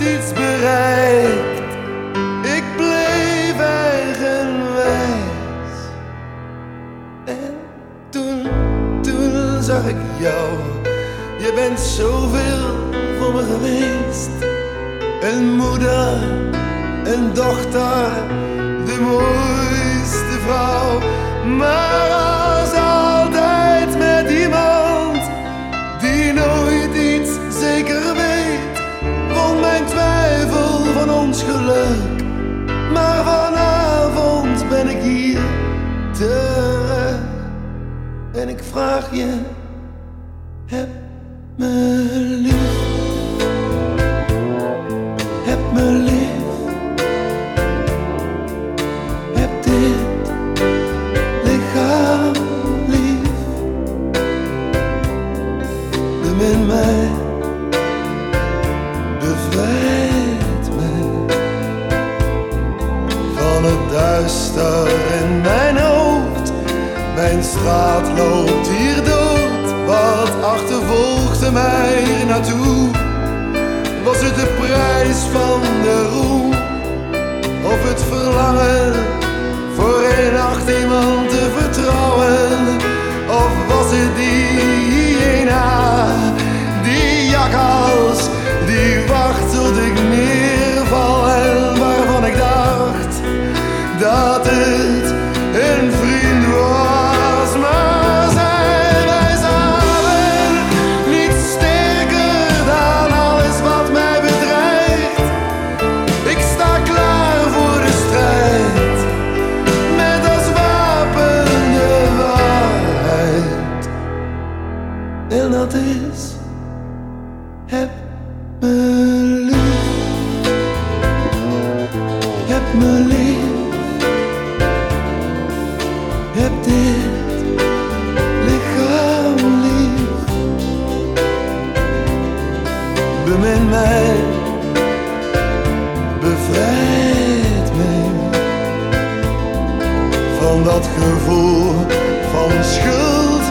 Iets bereikt. Ik bleef eigenwijs. En toen, toen zag ik jou. Je bent zoveel voor me geweest. Een moeder, een dochter, de mooiste vrouw. Maar ik vraag je, heb me lief. Heb me lief. Heb dit lichaam lief. Bemin mij. Bevrijd mij. Van het duister in mijn hoofd. Mijn straat loopt hier dood. Wat achtervolgde mij naartoe? Was het de prijs van de roem? Of het verlangen voor een nacht iemand te vertrouwen? Mijn lief. Heb dit lichaam lief. Bemin mij, bevrijd mij van dat gevoel van schuld.